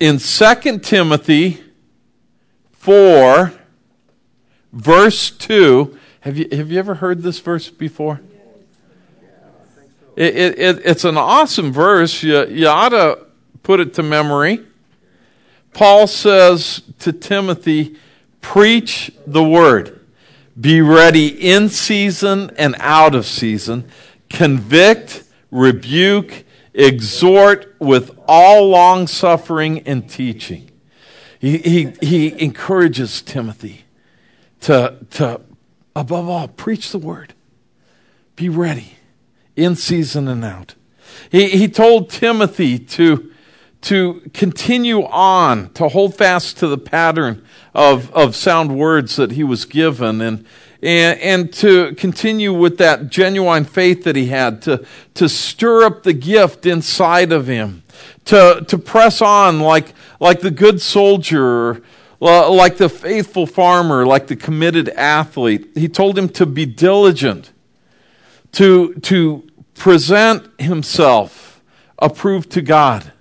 in 2 Timothy 4, verse 2. Have you, have you ever heard this verse before? It, it, it, it's an awesome verse. You, you ought to put it to memory. Paul says to Timothy, Preach the word. Be ready in season and out of season. Convict, rebuke, exhort with all long suffering and teaching. He, he, he encourages Timothy to, to, above all, preach the word. Be ready in season and out. He, he told Timothy to, to continue on, to hold fast to the pattern of, of sound words that he was given and, and, and to continue with that genuine faith that he had, to, to stir up the gift inside of him, to, to press on like, like the good soldier, like the faithful farmer, like the committed athlete. He told him to be diligent, to, to present himself approved to God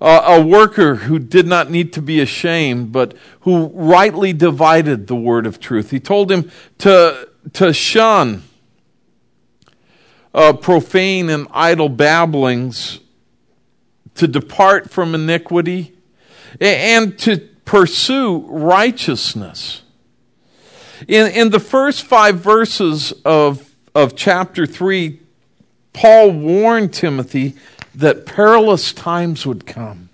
a worker who did not need to be ashamed, but who rightly divided the word of truth. He told him to, to shun uh, profane and idle babblings, to depart from iniquity, and to pursue righteousness. In, in the first five verses of, of chapter 3, Paul warned Timothy that perilous times would come.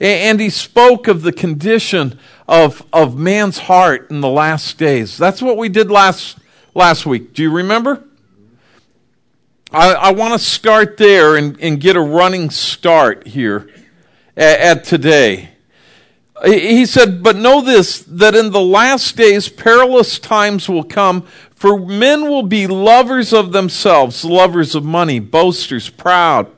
And he spoke of the condition of, of man's heart in the last days. That's what we did last, last week. Do you remember? I, I want to start there and, and get a running start here at, at today. He said, But know this, that in the last days perilous times will come, for men will be lovers of themselves, lovers of money, boasters, proud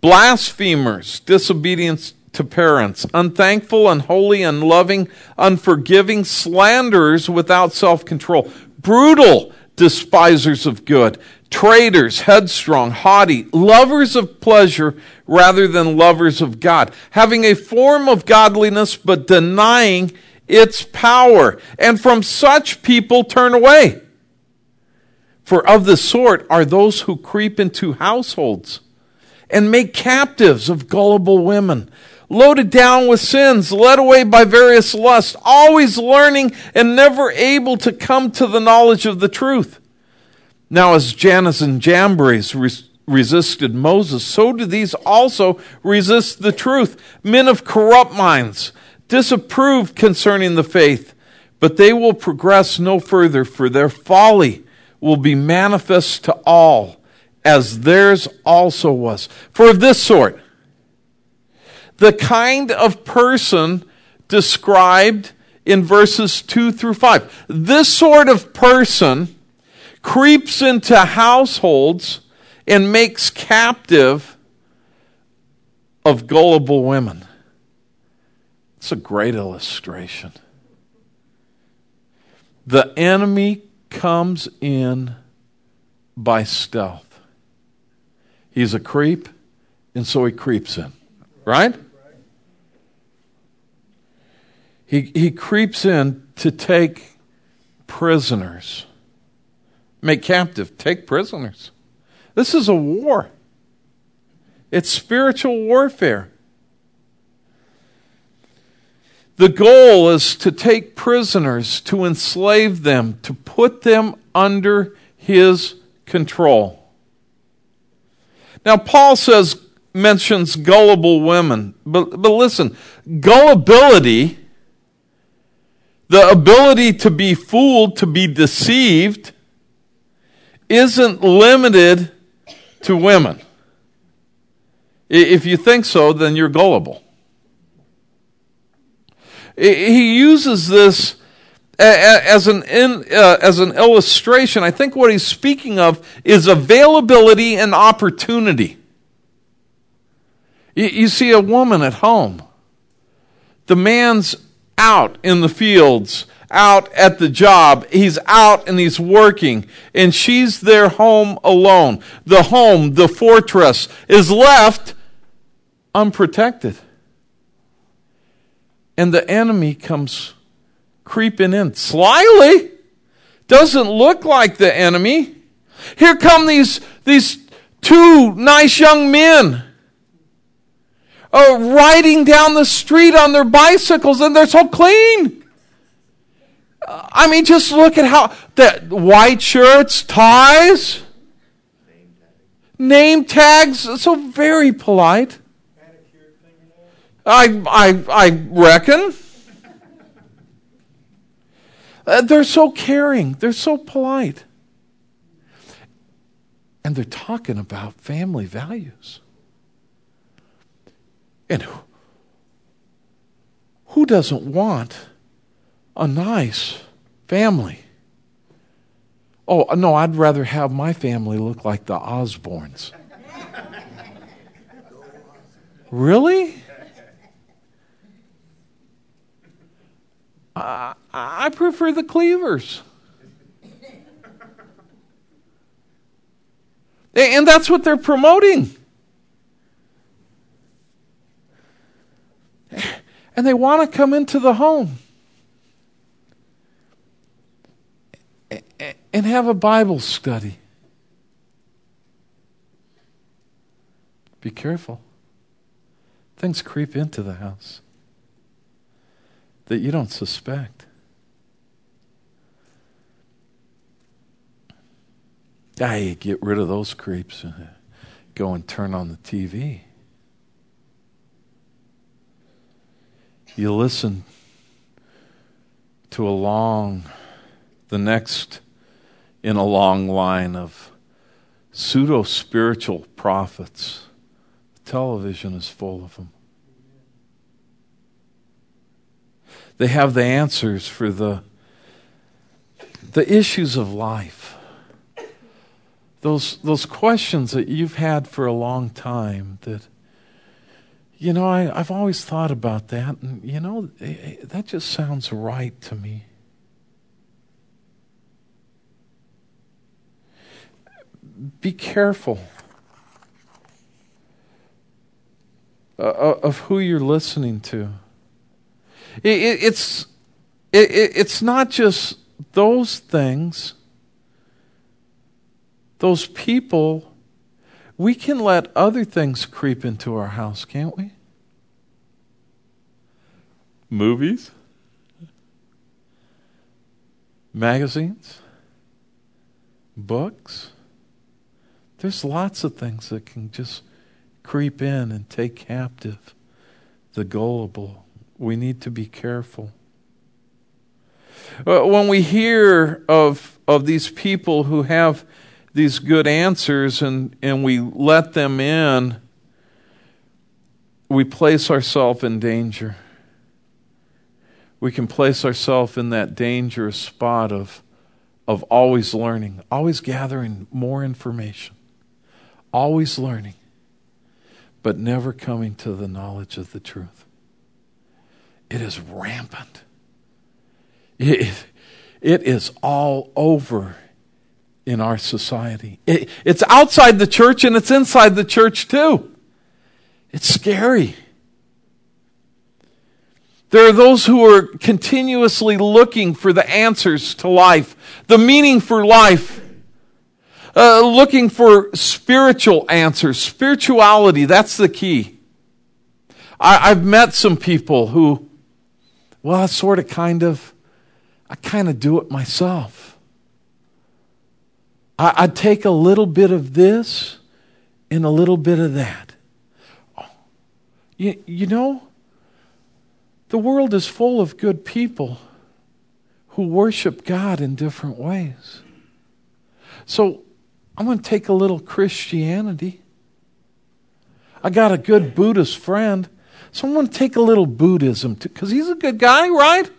blasphemers, disobedience to parents, unthankful, unholy, unloving, unforgiving, slanderers without self control, brutal, despisers of good, traitors, headstrong, haughty, lovers of pleasure rather than lovers of God, having a form of godliness but denying its power. And from such people turn away. For of the sort are those who creep into households and make captives of gullible women, loaded down with sins, led away by various lusts, always learning and never able to come to the knowledge of the truth. Now, as Jannes and Jambres res- resisted Moses, so do these also resist the truth. Men of corrupt minds, disapproved concerning the faith, but they will progress no further, for their folly will be manifest to all as theirs also was. For this sort, the kind of person described in verses 2 through 5. This sort of person creeps into households and makes captive of gullible women. It's a great illustration. The enemy comes in by stealth. He's a creep, and so he creeps in. Right? He, he creeps in to take prisoners, make captive, take prisoners. This is a war, it's spiritual warfare. The goal is to take prisoners, to enslave them, to put them under his control. Now, Paul says, mentions gullible women, but, but listen, gullibility, the ability to be fooled, to be deceived, isn't limited to women. If you think so, then you're gullible. He uses this as an, in, uh, as an illustration, I think what he's speaking of is availability and opportunity. You, you see a woman at home. The man's out in the fields, out at the job. He's out and he's working, and she's there home alone. The home, the fortress, is left unprotected. And the enemy comes creeping in slyly. Doesn't look like the enemy. Here come these, these two nice young men uh, riding down the street on their bicycles and they're so clean. I mean, just look at how the white shirts, ties, name tags, so very polite. I, I, I reckon. Uh, they're so caring. They're so polite. And they're talking about family values. And who, who doesn't want a nice family? Oh, no, I'd rather have my family look like the Osbournes. really? Uh, I prefer the Cleavers. And that's what they're promoting. And they want to come into the home and have a Bible study. Be careful. Things creep into the house that you don't suspect. I get rid of those creeps and go and turn on the TV. You listen to a long, the next in a long line of pseudo spiritual prophets. Television is full of them. They have the answers for the, the issues of life. Those, those questions that you've had for a long time that, you know, I, I've always thought about that, and, you know, eh, eh, that just sounds right to me. Be careful uh, uh of who you're listening to. It, it, it's, it, it's not just those things, those people. We can let other things creep into our house, can't we? Movies, magazines, books. There's lots of things that can just creep in and take captive the gullible we need to be careful. Uh, when we hear of, of these people who have these good answers and, and we let them in, we place ourselves in danger. We can place ourselves in that dangerous spot of, of always learning, always gathering more information, always learning, but never coming to the knowledge of the truth. It is rampant. It, it is all over in our society. It, it's outside the church and it's inside the church too. It's scary. There are those who are continuously looking for the answers to life, the meaning for life, uh, looking for spiritual answers. Spirituality, that's the key. I, I've met some people who well, I sort of kind of, I kind of do it myself. I, I take a little bit of this and a little bit of that. Oh, you, you know, the world is full of good people who worship God in different ways. So I'm going to take a little Christianity. I got a good Buddhist friend Someone take a little Buddhism, because he's a good guy, right?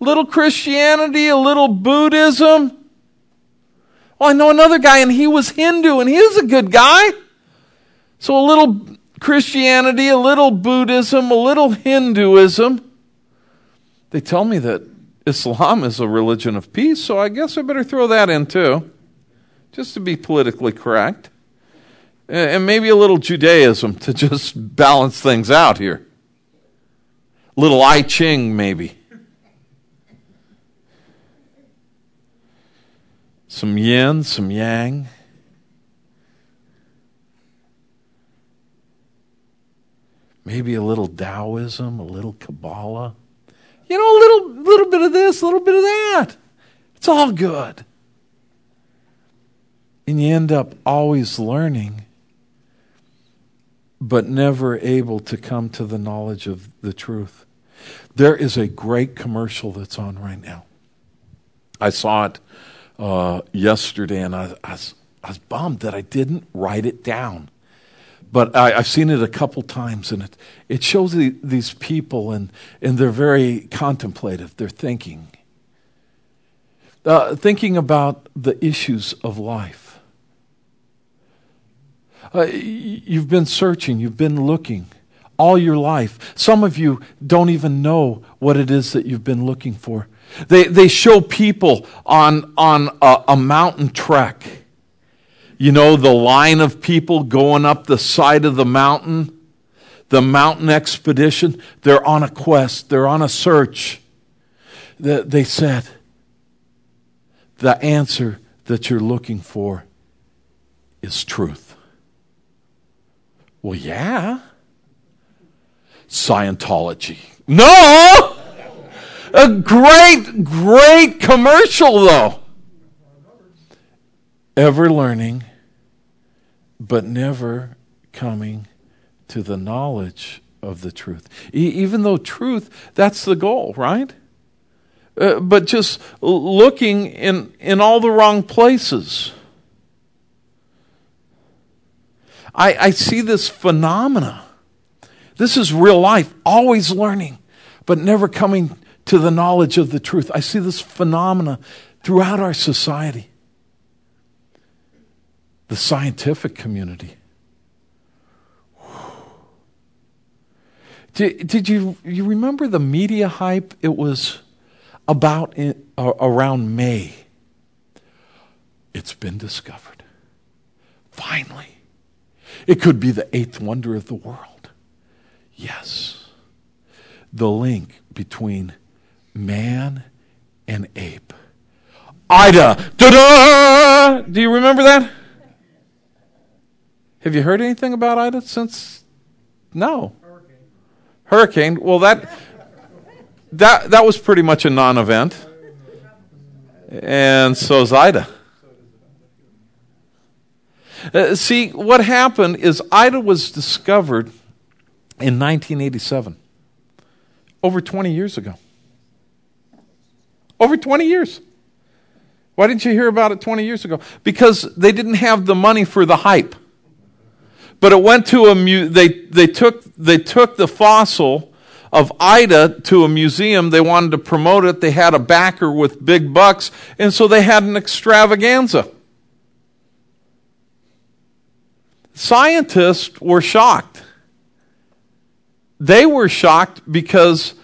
Little Christianity, a little Buddhism. Oh, I know another guy, and he was Hindu, and he was a good guy. So a little Christianity, a little Buddhism, a little Hinduism. They tell me that Islam is a religion of peace, so I guess I better throw that in too, just to be politically correct. and maybe a little Judaism to just balance things out here. Little I Ching, maybe. Some yin, some yang. Maybe a little Taoism, a little Kabbalah. You know, a little, little bit of this, a little bit of that. It's all good. And you end up always learning, but never able to come to the knowledge of the truth. There is a great commercial that's on right now. I saw it uh, yesterday, and I, I, was, I was bummed that I didn't write it down but I, have seen it a couple times, and it, it shows the, these people, and, and they're very contemplative. They're thinking. Uh, thinking about the issues of life. Uh, you've been searching, you've been looking all your life. Some of you don't even know what it is that you've been looking for. They, they show people on, on a, a mountain trek you know, the line of people going up the side of the mountain, the mountain expedition, they're on a quest, they're on a search. They said, the answer that you're looking for is truth. Well, yeah. Scientology. No! A great, great commercial, though ever learning, but never coming to the knowledge of the truth. E- even though truth, that's the goal, right? Uh, but just looking in, in all the wrong places. I, I see this phenomena. This is real life, always learning, but never coming to the knowledge of the truth. I see this phenomena throughout our society the scientific community. Did, did you, you remember the media hype? It was about in, uh, around May. It's been discovered. Finally. It could be the eighth wonder of the world. Yes. The link between man and ape. Ida. Da-da! Do you remember that? Have you heard anything about Ida since? No. Hurricane. Hurricane. Well, that that that was pretty much a non-event, and so is Ida. Uh, see, what happened is Ida was discovered in 1987, over 20 years ago. Over 20 years. Why didn't you hear about it 20 years ago? Because they didn't have the money for the hype. But it went to a mu- they they took they took the fossil of Ida to a museum. They wanted to promote it. They had a backer with big bucks, and so they had an extravaganza. Scientists were shocked. They were shocked because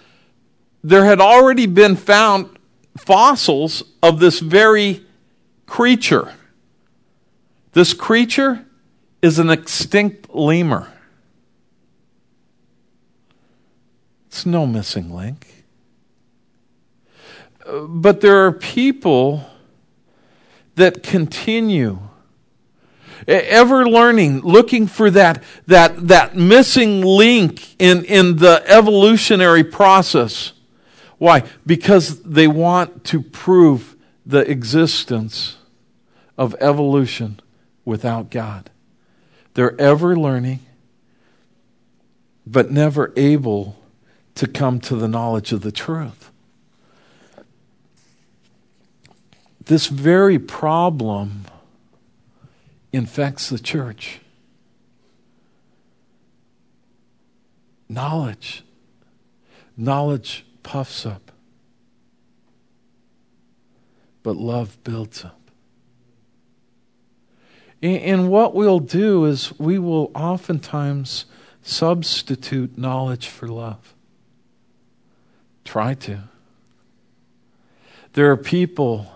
there had already been found fossils of this very creature. This creature is an extinct lemur. It's no missing link. But there are people that continue ever learning, looking for that, that, that missing link in, in the evolutionary process. Why? Because they want to prove the existence of evolution without God. They're ever learning, but never able to come to the knowledge of the truth. This very problem infects the church. Knowledge. Knowledge puffs up, but love builds up. And what we'll do is we will oftentimes substitute knowledge for love. Try to. There are people,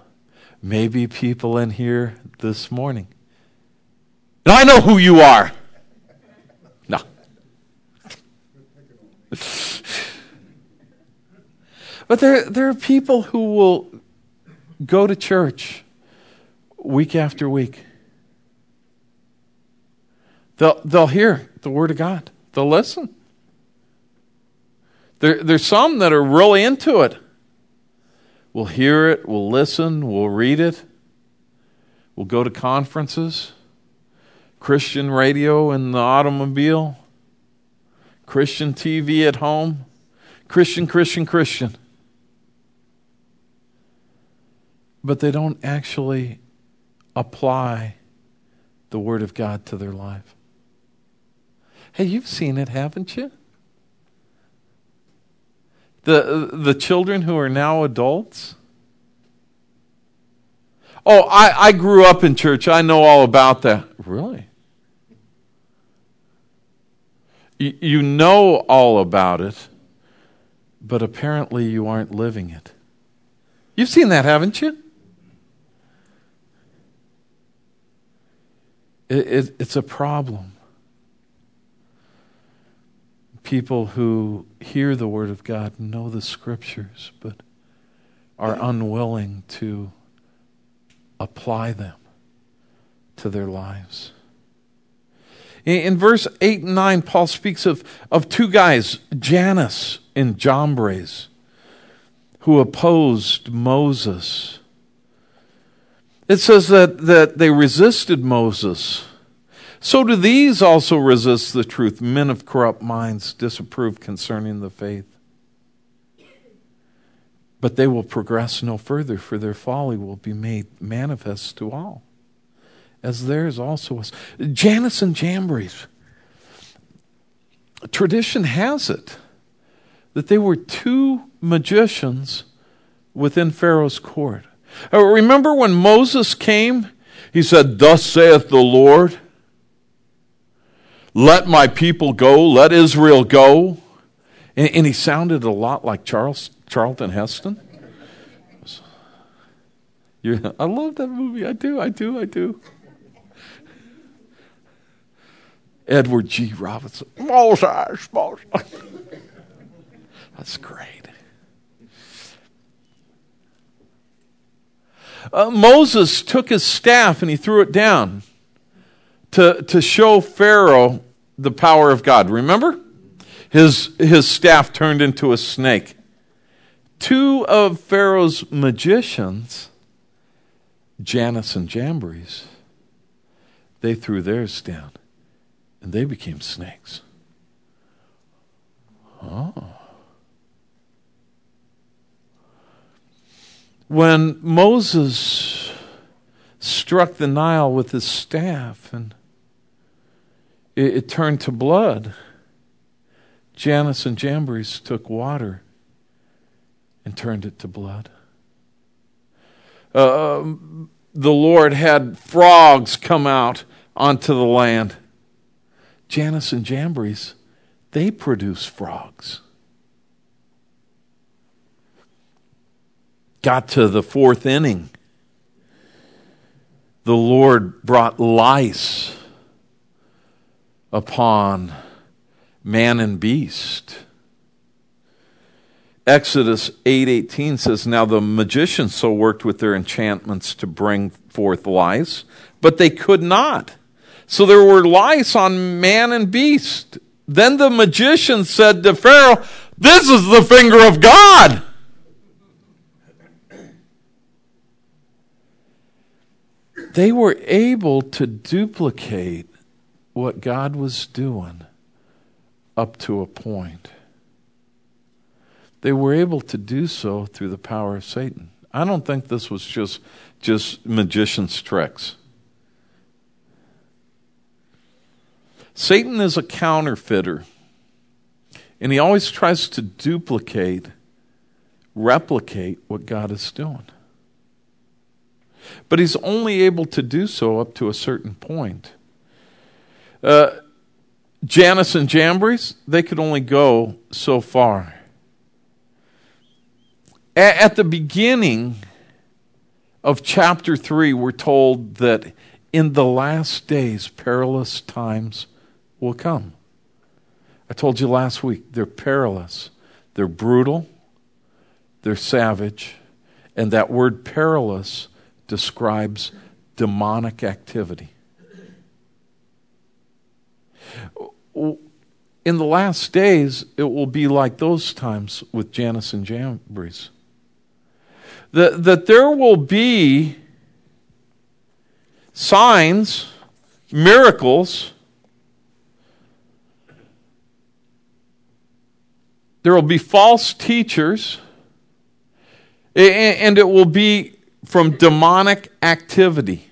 maybe people in here this morning, And I know who you are. No. but there, there are people who will go to church week after week. They'll, they'll hear the Word of God, they'll listen. There, there's some that are really into it. We'll hear it, we'll listen, we'll read it, we'll go to conferences, Christian radio in the automobile, Christian TV at home, Christian, Christian, Christian. But they don't actually apply the Word of God to their life. Hey, you've seen it, haven't you? The, the children who are now adults. Oh, I, I grew up in church. I know all about that. Really? You, know all about it, but apparently you aren't living it. You've seen that, haven't you? It, it, it's a problem people who hear the Word of God, know the Scriptures, but are unwilling to apply them to their lives. In, verse 8 and 9, Paul speaks of, of two guys, Jannes and Jambres, who opposed Moses. It says that, that they resisted Moses so do these also resist the truth. Men of corrupt minds disapprove concerning the faith. But they will progress no further, for their folly will be made manifest to all, as theirs also was. Jannes and Jambres. Tradition has it that they were two magicians within Pharaoh's court. Uh, remember when Moses came? He said, Thus saith the Lord let my people go, let Israel go. And, and he sounded a lot like Charles, Charlton Heston. You're, I love that movie. I do, I do, I do. Edward G. Robinson. Moses, Moses. That's great. Uh, Moses took his staff and he threw it down to, to show Pharaoh the power of God. Remember? His, his staff turned into a snake. Two of Pharaoh's magicians, Jannes and Jambres, they threw theirs down and they became snakes. Oh. When Moses struck the Nile with his staff and it, it turned to blood. Jannes and Jambres took water and turned it to blood. Uh, um, the Lord had frogs come out onto the land. Jannes and Jambres, they produce frogs. Got to the fourth inning. The Lord brought lice upon man and beast. Exodus 8:18 says now the magicians so worked with their enchantments to bring forth lice but they could not. So there were lice on man and beast. Then the magician said to Pharaoh this is the finger of God they were able to duplicate what God was doing up to a point. They were able to do so through the power of Satan. I don't think this was just just magician's tricks. Satan is a counterfeiter. And he always tries to duplicate, replicate what God is doing. But he's only able to do so up to a certain point. Uh, Jannes and Jambres, they could only go so far. At the beginning of chapter 3, we're told that in the last days, perilous times will come. I told you last week, they're perilous, they're brutal, they're savage, and that word perilous describes demonic activity. In the last days, it will be like those times with Jannes and Jambres. That, that there will be signs, miracles. There will be false teachers, and it will be from demonic activity.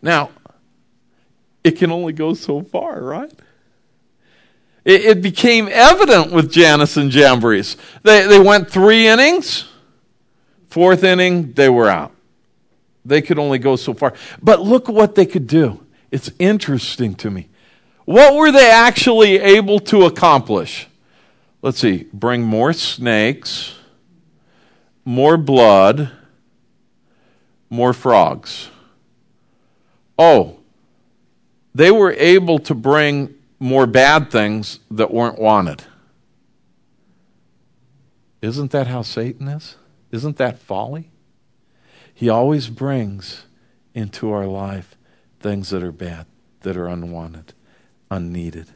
Now, it can only go so far, right? It, it became evident with Jannes and Jambres. They, they went three innings, fourth inning, they were out. They could only go so far. But look what they could do. It's interesting to me. What were they actually able to accomplish? Let's see, bring more snakes, more blood, more frogs. Oh, they were able to bring more bad things that weren't wanted. Isn't that how Satan is? Isn't that folly? He always brings into our life things that are bad, that are unwanted, unneeded.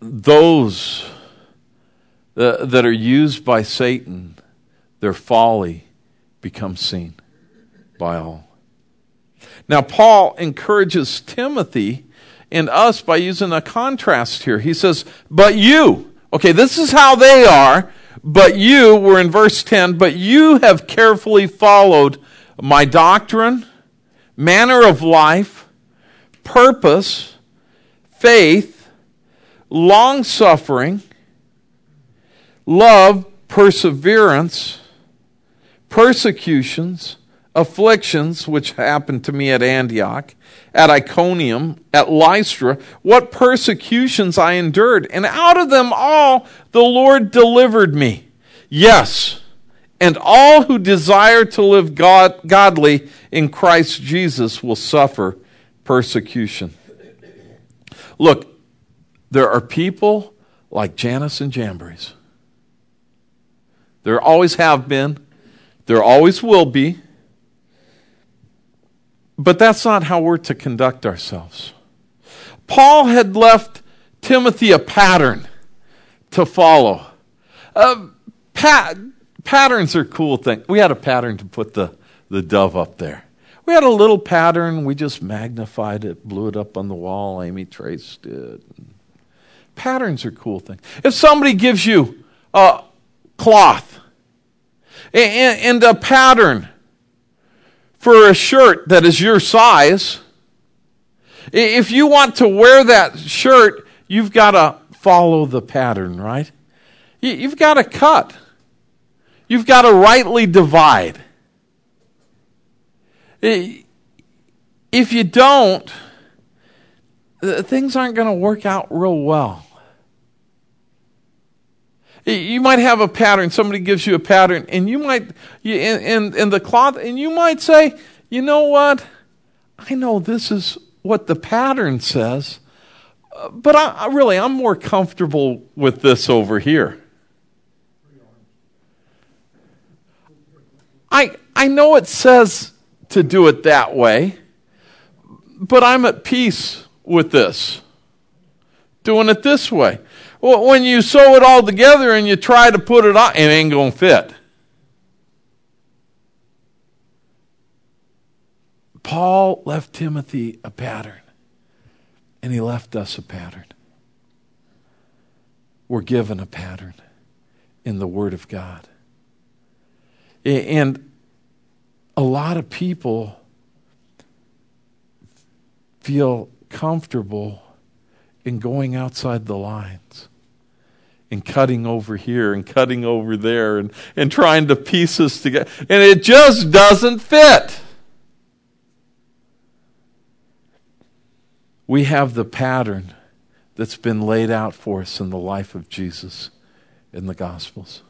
Those uh, that are used by Satan, their folly becomes seen by all. Now, Paul encourages Timothy and us by using a contrast here. He says, But you, okay, this is how they are, but you, we're in verse 10, but you have carefully followed my doctrine, manner of life, purpose, faith, long suffering, love, perseverance, persecutions, afflictions, which happened to me at Antioch, at Iconium, at Lystra, what persecutions I endured, and out of them all the Lord delivered me. Yes, and all who desire to live God, godly in Christ Jesus will suffer persecution. Look, there are people like Jannes and Jambres. There always have been, there always will be. But that's not how we're to conduct ourselves. Paul had left Timothy a pattern to follow. Uh, pat- patterns are cool things. We had a pattern to put the, the dove up there. We had a little pattern. We just magnified it, blew it up on the wall. Amy traced it. Patterns are cool things. If somebody gives you a cloth and, and a pattern for a shirt that is your size. If you want to wear that shirt, you've got to follow the pattern, right? You've got to cut. You've got to rightly divide. If you don't, things aren't going to work out real well. You might have a pattern. Somebody gives you a pattern, and you might, in, in, in the cloth, and you might say, you know what? I know this is what the pattern says, uh, but I, I really, I'm more comfortable with this over here. I, I know it says to do it that way, but I'm at peace with this, doing it this way. When you sew it all together and you try to put it on, it ain't going to fit. Paul left Timothy a pattern, and he left us a pattern. We're given a pattern in the Word of God. And a lot of people feel comfortable in going outside the lines and cutting over here and cutting over there and, and trying to piece us together. And it just doesn't fit. We have the pattern that's been laid out for us in the life of Jesus in the Gospels.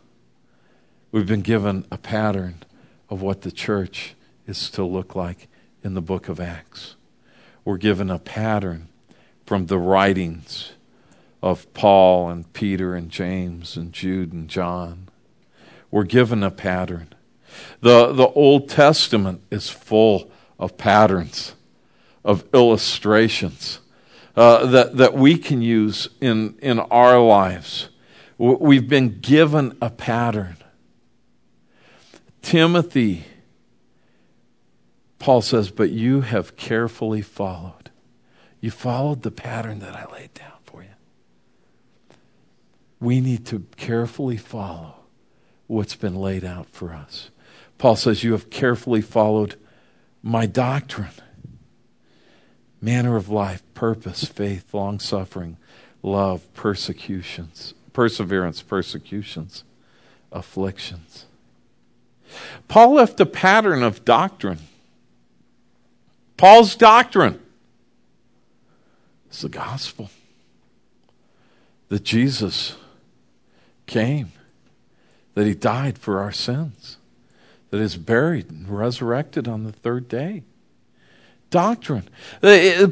We've been given a pattern of what the church is to look like in the book of Acts. We're given a pattern from the writings of Paul and Peter and James and Jude and John. We're given a pattern. The, the Old Testament is full of patterns, of illustrations uh, that, that we can use in, in our lives. We've been given a pattern. Timothy, Paul says, but you have carefully followed. You followed the pattern that I laid down. We need to carefully follow what's been laid out for us. Paul says, You have carefully followed my doctrine, manner of life, purpose, faith, long suffering, love, persecutions, perseverance, persecutions, afflictions. Paul left a pattern of doctrine. Paul's doctrine is the gospel that Jesus came, that he died for our sins, that is buried and resurrected on the third day. Doctrine.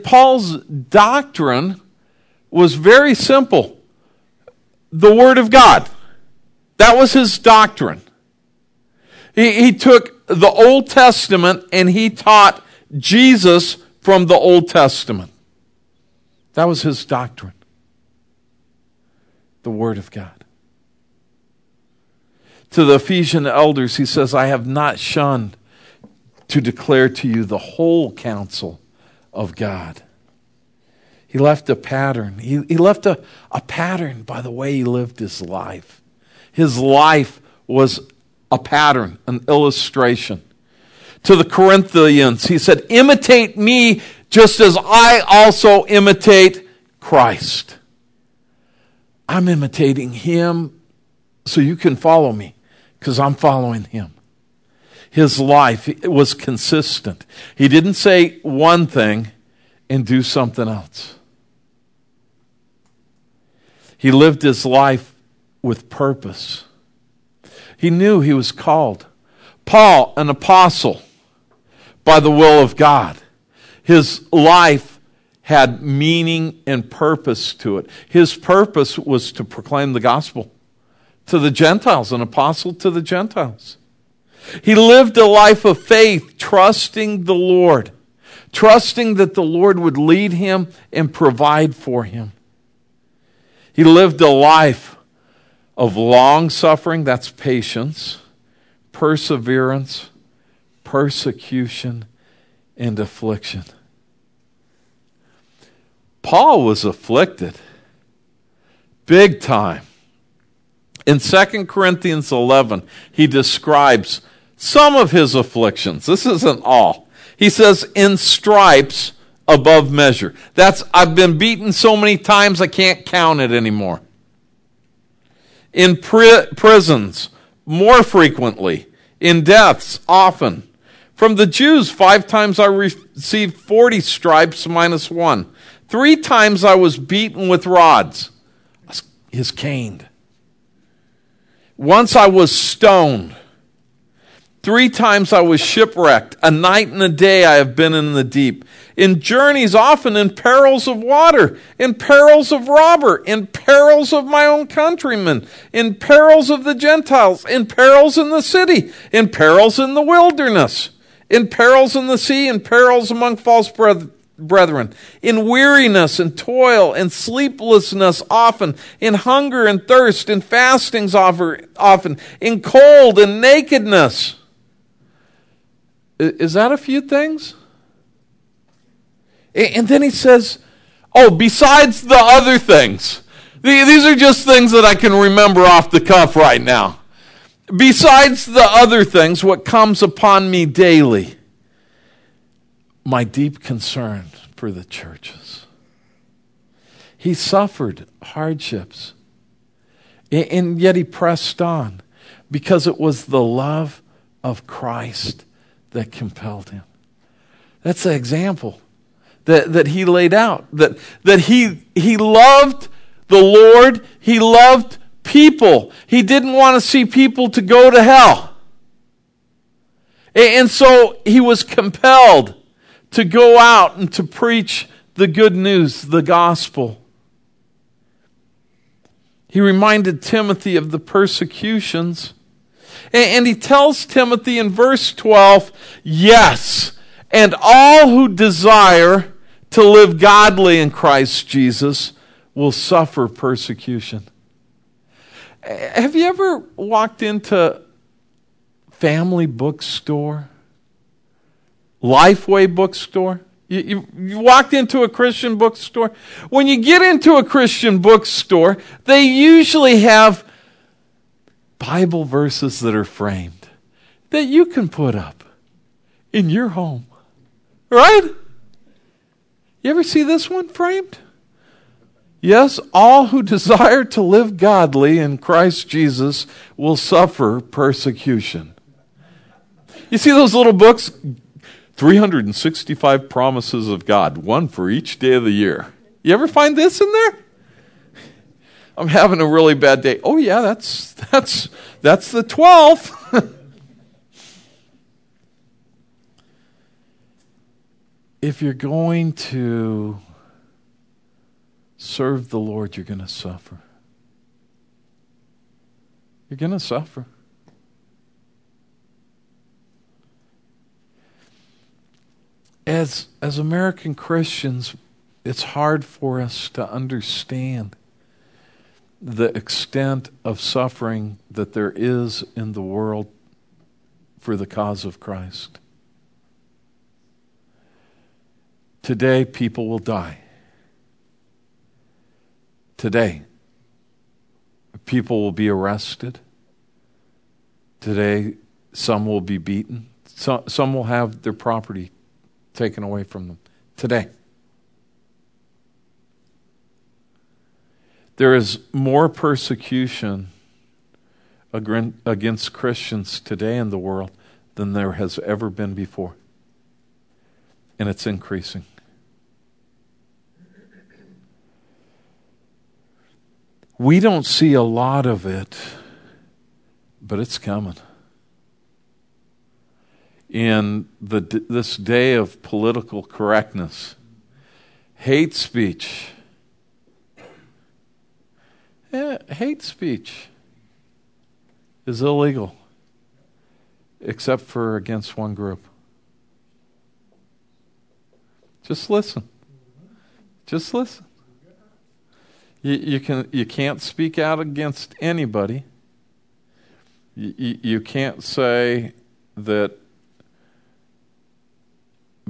Paul's doctrine was very simple the Word of God. That was his doctrine. He, he took the Old Testament and he taught Jesus from the Old Testament. That was his doctrine. The Word of God. To the Ephesian elders, he says, I have not shunned to declare to you the whole counsel of God. He left a pattern. He, he left a, a pattern by the way he lived his life. His life was a pattern, an illustration. To the Corinthians, he said, Imitate me just as I also imitate Christ. I'm imitating him so you can follow me because I'm following him. His life was consistent. He didn't say one thing and do something else. He lived his life with purpose. He knew he was called. Paul, an apostle by the will of God. His life had meaning and purpose to it. His purpose was to proclaim the gospel to the Gentiles, an apostle to the Gentiles. He lived a life of faith, trusting the Lord, trusting that the Lord would lead him and provide for him. He lived a life of long suffering, that's patience, perseverance, persecution, and affliction. Paul was afflicted big time. In 2 Corinthians 11, he describes some of his afflictions. This isn't all. He says, in stripes above measure. That's, I've been beaten so many times I can't count it anymore. In pri- prisons, more frequently. In deaths, often. From the Jews, five times I received 40 stripes minus one. Three times I was beaten with rods. Is caned. Once I was stoned. Three times I was shipwrecked. A night and a day I have been in the deep in journeys often in perils of water, in perils of robber, in perils of my own countrymen, in perils of the Gentiles, in perils in the city, in perils in the wilderness, in perils in the sea, in perils among false brethren, in weariness and toil and sleeplessness often, in hunger and thirst, in fastings often, in cold and nakedness. Is that a few things? And then he says, Oh, besides the other things, these are just things that I can remember off the cuff right now. Besides the other things, what comes upon me daily, my deep concern for the churches. He suffered hardships, and yet he pressed on because it was the love of Christ that compelled him. That's the example that, that he laid out. That, that he, he loved the Lord, he loved people. He didn't want to see people to go to hell. And so he was compelled to go out and to preach the good news, the gospel. He reminded Timothy of the persecutions. And he tells Timothy in verse 12, yes, and all who desire to live godly in Christ Jesus will suffer persecution. Have you ever walked into family bookstore? Lifeway bookstore? You, you, you, walked into a Christian bookstore. When you get into a Christian bookstore, they usually have Bible verses that are framed that you can put up in your home. Right? You ever see this one framed? Yes, all who desire to live godly in Christ Jesus will suffer persecution. You see those little books? 365 promises of God, one for each day of the year. You ever find this in there? I'm having a really bad day. Oh yeah, that's that's that's the 12th. if you're going to serve the Lord, you're going to suffer. You're going to suffer. As, as American Christians, it's hard for us to understand the extent of suffering that there is in the world for the cause of Christ. Today, people will die. Today, people will be arrested. Today, some will be beaten. Some, some will have their property taken away from them. Today. There is more persecution against Christians today in the world than there has ever been before. And it's increasing. We don't see a lot of it, but it's coming. In the, this day of political correctness, hate speech, yeah, hate speech is illegal, except for against one group. Just listen. Just listen. You, you, can, you can't speak out against anybody. You, you, you can't say that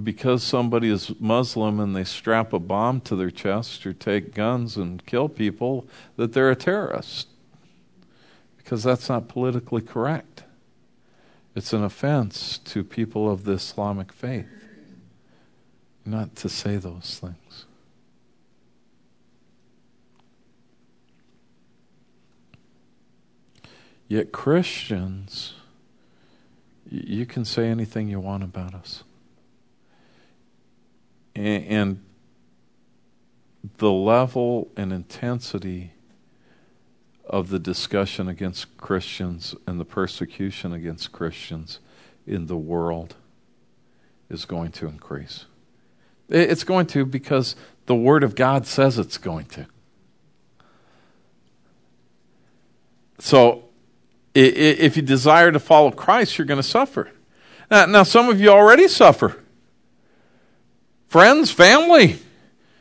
because somebody is Muslim and they strap a bomb to their chest or take guns and kill people, that they're a terrorist. Because that's not politically correct. It's an offense to people of the Islamic faith not to say those things. Yet, Christians, you can say anything you want about us. And the level and intensity of the discussion against Christians and the persecution against Christians in the world is going to increase. It's going to because the Word of God says it's going to. So if you desire to follow Christ, you're going to suffer. Now, some of you already suffer. Friends, family,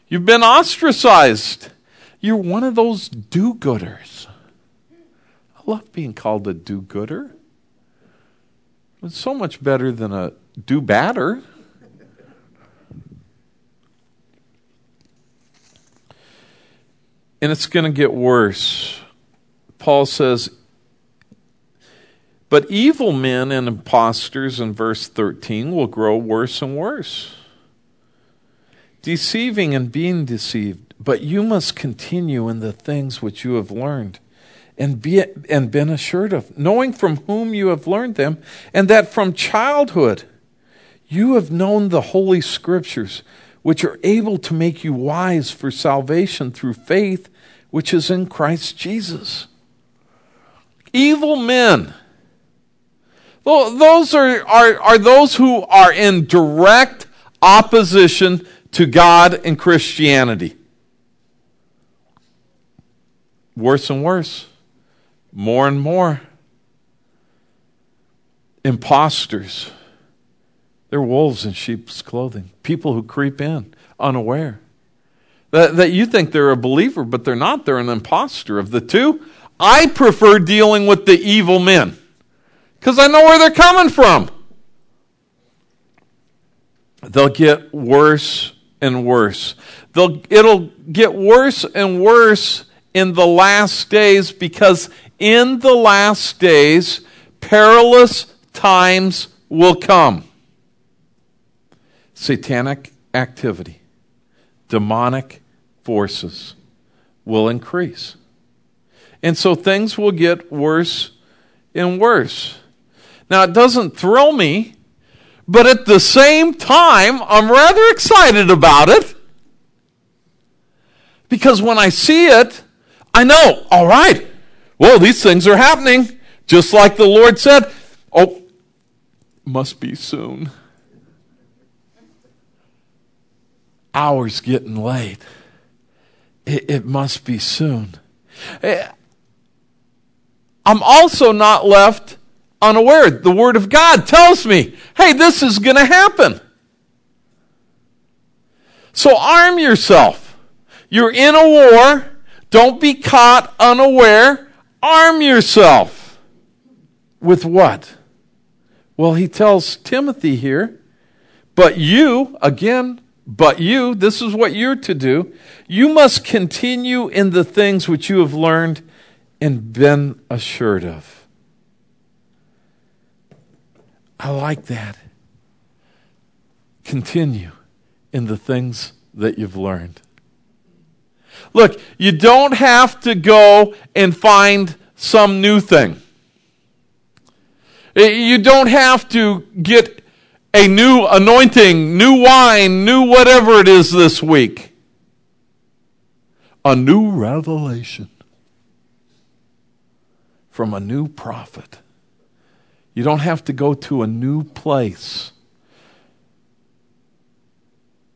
you've been ostracized. You're one of those do gooders. I love being called a do gooder. It's so much better than a do badder. And it's going to get worse. Paul says, but evil men and impostors in verse 13 will grow worse and worse, deceiving and being deceived. But you must continue in the things which you have learned and, be, and been assured of, knowing from whom you have learned them, and that from childhood you have known the Holy Scriptures, which are able to make you wise for salvation through faith which is in Christ Jesus. Evil men Those are, are, are those who are in direct opposition to God and Christianity. Worse and worse, more and more. Imposters. They're wolves in sheep's clothing. People who creep in unaware. That, that you think they're a believer, but they're not. They're an impostor. Of the two, I prefer dealing with the evil men because I know where they're coming from. They'll get worse and worse. They'll, it'll get worse and worse in the last days because in the last days, perilous times will come. Satanic activity, demonic forces will increase. And so things will get worse and worse. Now, it doesn't thrill me, but at the same time, I'm rather excited about it. Because when I see it, I know, all right, well, these things are happening. Just like the Lord said, oh, must be soon. Hours getting late. It, it must be soon. Eh, I'm also not left unaware. The Word of God tells me, hey, this is going to happen. So arm yourself. You're in a war. Don't be caught unaware. Arm yourself. With what? Well, he tells Timothy here, but you, again, but you, this is what you're to do. You must continue in the things which you have learned and been assured of. I like that. Continue in the things that you've learned. Look, you don't have to go and find some new thing. Eh, you don't have to get a new anointing, new wine, new whatever it is this week. A new revelation from a new prophet. You don't have to go to a new place.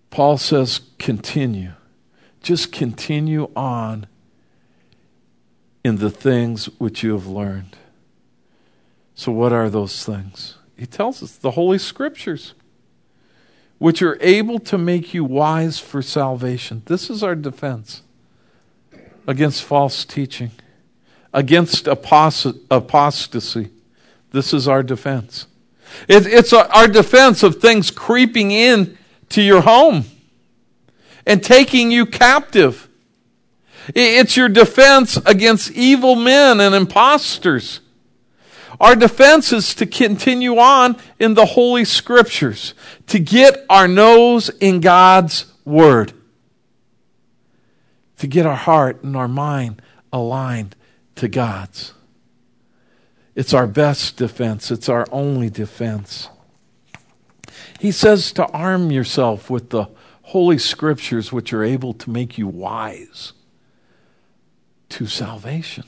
Paul says, continue. Just continue on in the things which you have learned. So, what are those things? He tells us the Holy Scriptures, which are able to make you wise for salvation. This is our defense against false teaching, against apostasy this is our defense. It, it's our defense of things creeping in to your home and taking you captive. It's your defense against evil men and impostors. Our defense is to continue on in the Holy Scriptures, to get our nose in God's Word, to get our heart and our mind aligned to God's. It's our best defense, it's our only defense. He says to arm yourself with the Holy Scriptures, which are able to make you wise to salvation.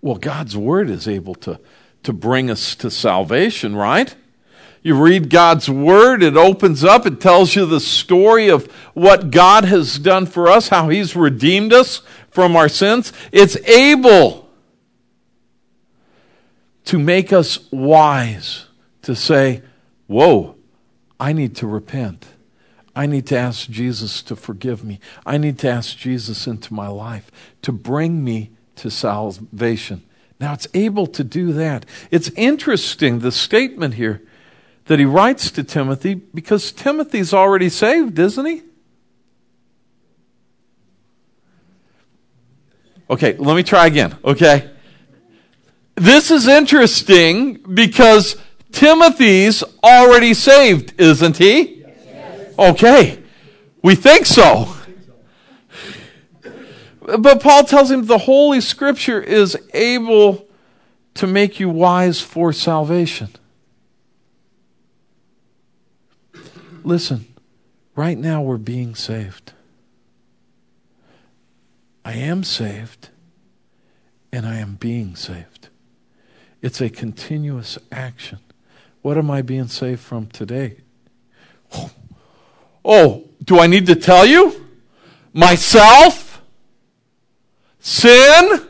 Well, God's Word is able to, to bring us to salvation, right? You read God's Word, it opens up, it tells you the story of what God has done for us, how He's redeemed us from our sins. It's able to make us wise to say, Whoa, I need to repent. I need to ask Jesus to forgive me. I need to ask Jesus into my life to bring me to salvation. Now, it's able to do that. It's interesting, the statement here that he writes to Timothy, because Timothy's already saved, isn't he? Okay, let me try again, okay? This is interesting because Timothy's already saved, isn't he? Okay. We think so. But Paul tells him the Holy Scripture is able to make you wise for salvation. Listen, right now we're being saved. I am saved, and I am being saved. It's a continuous action. What am I being saved from today? Oh, do I need to tell you? Myself? Sin?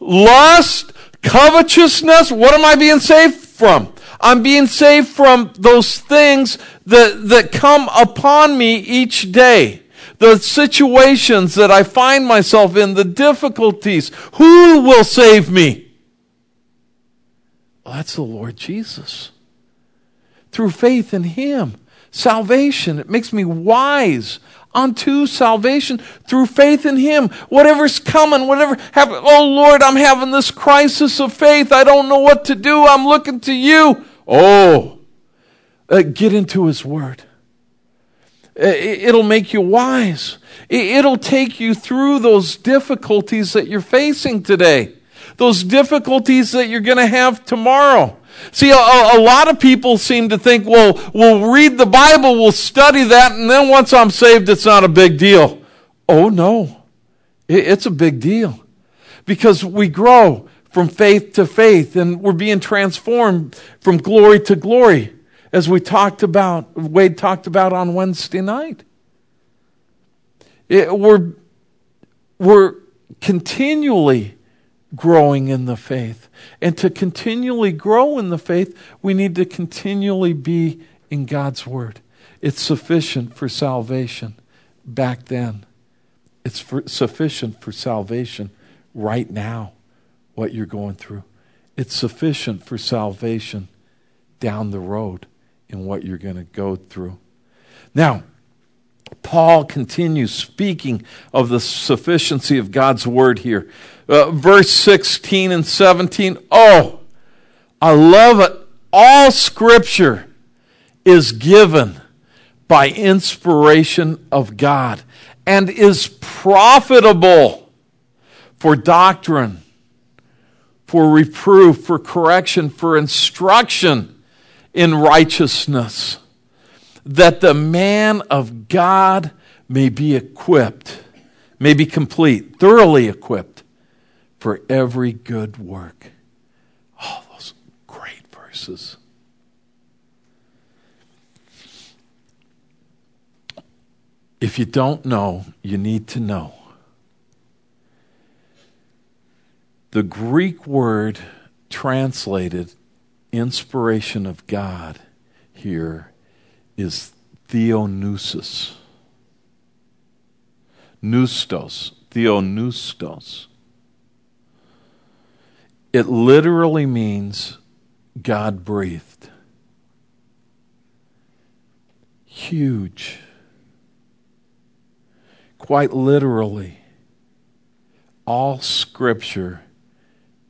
Lust? Covetousness? What am I being saved from? I'm being saved from those things that, that come upon me each day. The situations that I find myself in, the difficulties. Who will save me? Well, that's the Lord Jesus. Through faith in Him. Salvation. It makes me wise unto salvation through faith in Him. Whatever's coming, whatever happen. Oh Lord, I'm having this crisis of faith. I don't know what to do. I'm looking to you. Oh, uh, get into His Word. Uh, it'll make you wise. It'll take you through those difficulties that you're facing today, those difficulties that you're going to have tomorrow. See, a, a, lot of people seem to think, well, we'll read the Bible, we'll study that, and then once I'm saved, it's not a big deal. Oh, no. It's a big deal. Because we grow from faith to faith, and we're being transformed from glory to glory, as we talked about, Wade talked about on Wednesday night. It, we're, we're continually growing in the faith. And to continually grow in the faith, we need to continually be in God's Word. It's sufficient for salvation back then. It's for, sufficient for salvation right now, what you're going through. It's sufficient for salvation down the road in what you're going to go through. Now, Paul continues speaking of the sufficiency of God's word here. Uh, verse 16 and 17. Oh, I love it. All scripture is given by inspiration of God and is profitable for doctrine, for reproof, for correction, for instruction in righteousness that the man of God may be equipped, may be complete, thoroughly equipped for every good work. Oh, those great verses. If you don't know, you need to know. The Greek word translated inspiration of God here is theonousis. Pneustos, theopneustos. It literally means God breathed. Huge. Quite literally, all scripture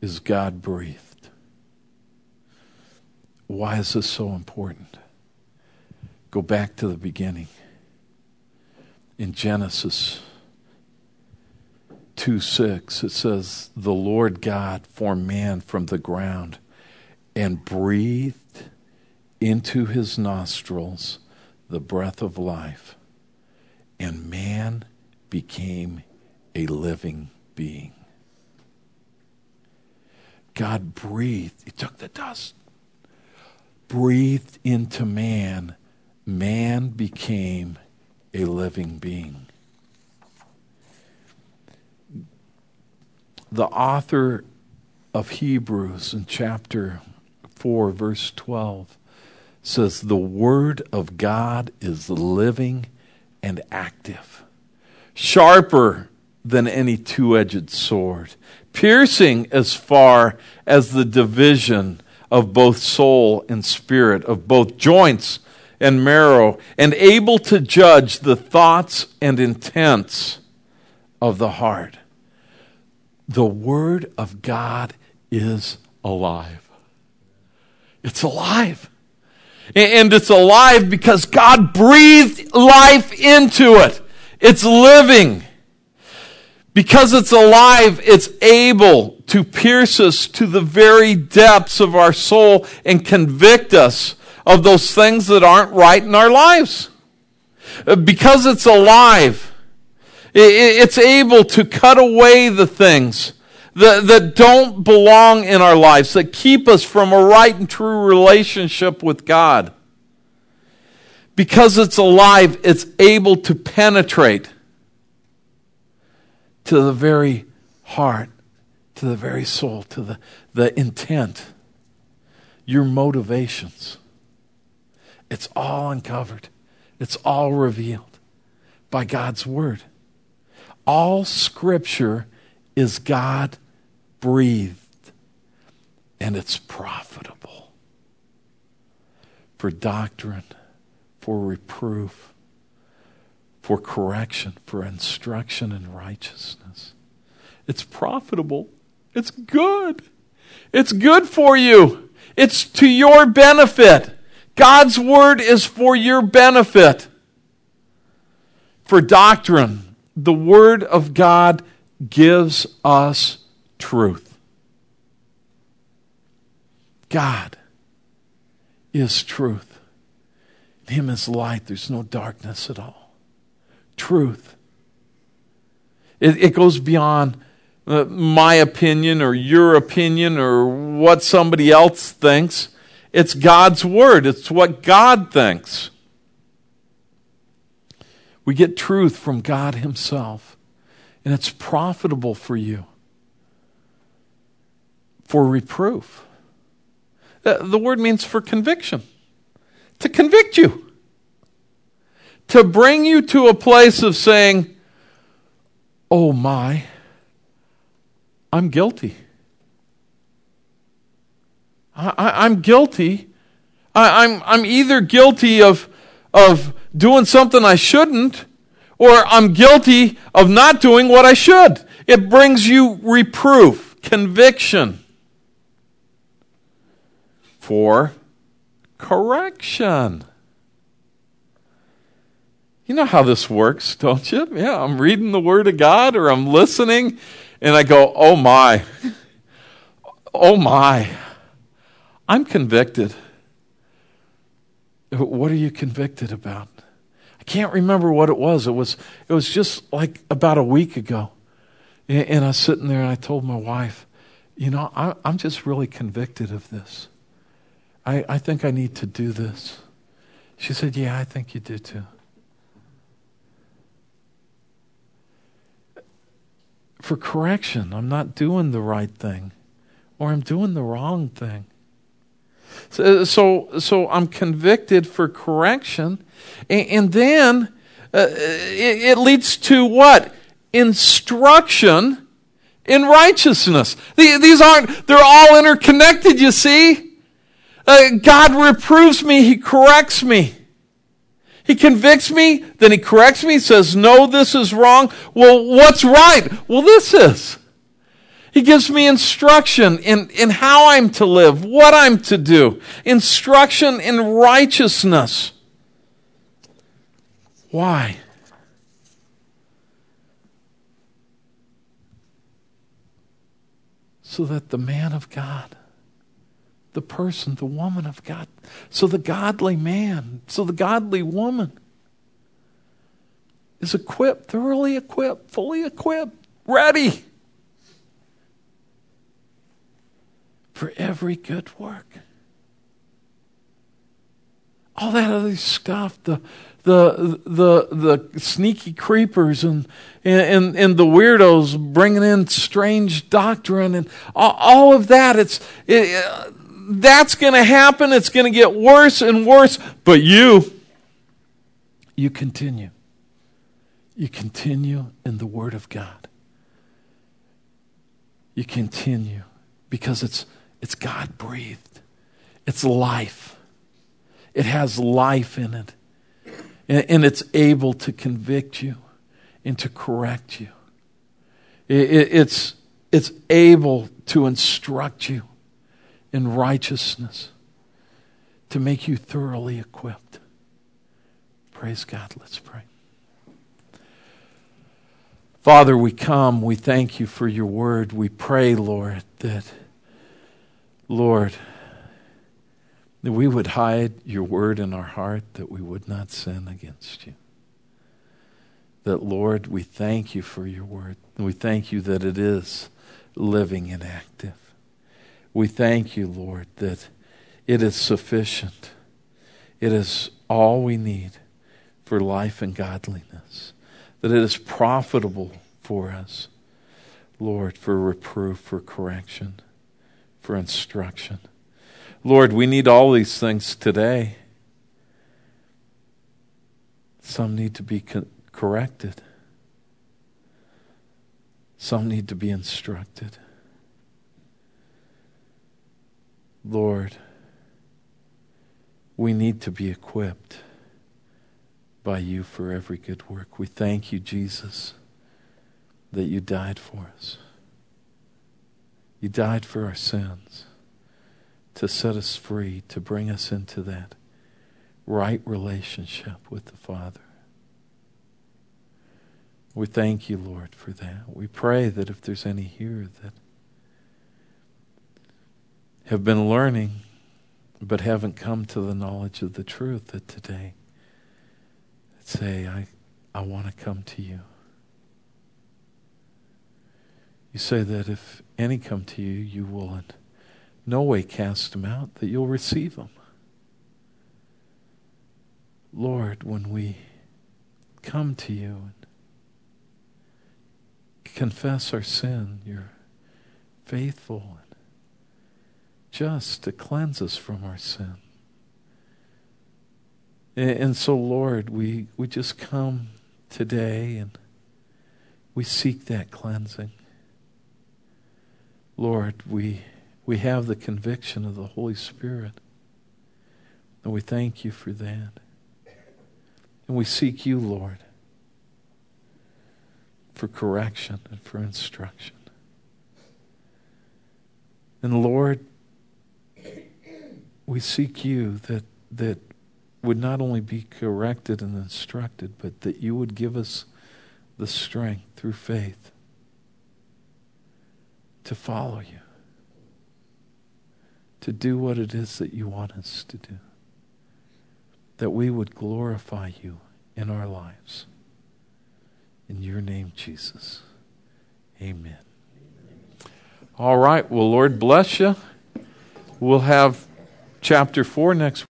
is God breathed. Why is this so important? Go back to the beginning. In Genesis 2 6, it says, The Lord God formed man from the ground and breathed into his nostrils the breath of life, and man became a living being. God breathed, He took the dust, breathed into man man became a living being. The author of Hebrews in chapter 4, verse 12 says, The Word of God is living and active, sharper than any two edged sword, piercing as far as the division of both soul and spirit, of both joints and marrow, and able to judge the thoughts and intents of the heart. The Word of God is alive. It's alive. And it's alive because God breathed life into it. It's living. Because it's alive, it's able to pierce us to the very depths of our soul and convict us of those things that aren't right in our lives. Uh, because it's alive, it's able to cut away the things that, that don't belong in our lives, that keep us from a right and true relationship with God. Because it's alive, it's able to penetrate to the very heart, to the very soul, to the, the intent, your motivations. It's all uncovered, it's all revealed by God's Word. All Scripture is God breathed, and it's profitable for doctrine, for reproof, for correction, for instruction in righteousness. It's profitable. It's good. It's good for you. It's to your benefit. God's word is for your benefit. For doctrine, the word of God gives us truth. God is truth. In Him is light. There's no darkness at all. Truth. It, it goes beyond uh, my opinion or your opinion or what somebody else thinks. It's God's Word, it's what God thinks. We get truth from God Himself, and it's profitable for you for reproof. The word means for conviction, to convict you, to bring you to a place of saying, Oh my, I'm guilty. I, am guilty. I, I'm, I'm either guilty of, of doing something I shouldn't, or I'm guilty of not doing what I should. It brings you reproof, conviction for correction. You know how this works, don't you? Yeah, I'm reading the Word of God or I'm listening and I go, oh my, oh my, I'm convicted. What are you convicted about? Can't remember what it was. It was, it was just like about a week ago. And I was sitting there and I told my wife, you know, I, I'm just really convicted of this. I, I think I need to do this. She said, Yeah, I think you do too. For correction, I'm not doing the right thing, or I'm doing the wrong thing. So, so, so I'm convicted for correction, and, and then uh, it, it leads to what? Instruction in righteousness. These aren't, they're all interconnected, you see. Uh, God reproves me, He corrects me. He convicts me, then He corrects me, says, No, this is wrong. Well, what's right? Well, this is. He gives me instruction in, in how I'm to live, what I'm to do, instruction in righteousness. Why? So that the man of God the person, the woman of God. So the godly man, so the godly woman is equipped, thoroughly equipped, fully equipped, ready for every good work. All that other stuff, the the the the sneaky creepers and and and the weirdos bringing in strange doctrine and all, all of that. It's it, that's going to happen. It's going to get worse and worse. But you, you continue. You continue in the Word of God. You continue because it's, it's God breathed, it's life. It has life in it. And, it's able to convict you and to correct you. It, it, it's, it's able to instruct you in righteousness to make you thoroughly equipped. Praise God. Let's pray. Father, we come. We thank you for your word. We pray, Lord, that, Lord, that we would hide your word in our heart, that we would not sin against you. That, Lord, we thank you for your word. We thank you that it is living and active. We thank you, Lord, that it is sufficient. It is all we need for life and godliness, that it is profitable for us, Lord, for reproof, for correction, for instruction. Lord, we need all these things today. Some need to be co- corrected. Some need to be instructed. Lord, we need to be equipped by you for every good work. We thank you, Jesus, that you died for us. You died for our sins to set us free, to bring us into that right relationship with the Father. We thank you, Lord, for that. We pray that if there's any here that have been learning but haven't come to the knowledge of the truth, that today say, I, I want to come to you. You say that if any come to you, you will in no way cast them out, that you'll receive them. Lord, when we come to you and confess our sin, you're faithful and just to cleanse us from our sin. And so, Lord, we, we just come today and we seek that cleansing. Lord, we, we have the conviction of the Holy Spirit. And we thank you for that. And we seek you, Lord, for correction and for instruction. And Lord, we seek you that, that would not only be corrected and instructed, but that you would give us the strength through faith to follow you, to do what it is that you want us to do, that we would glorify you in our lives. In your name, Jesus. Amen. All right. Well, Lord bless you. We'll have chapter 4 next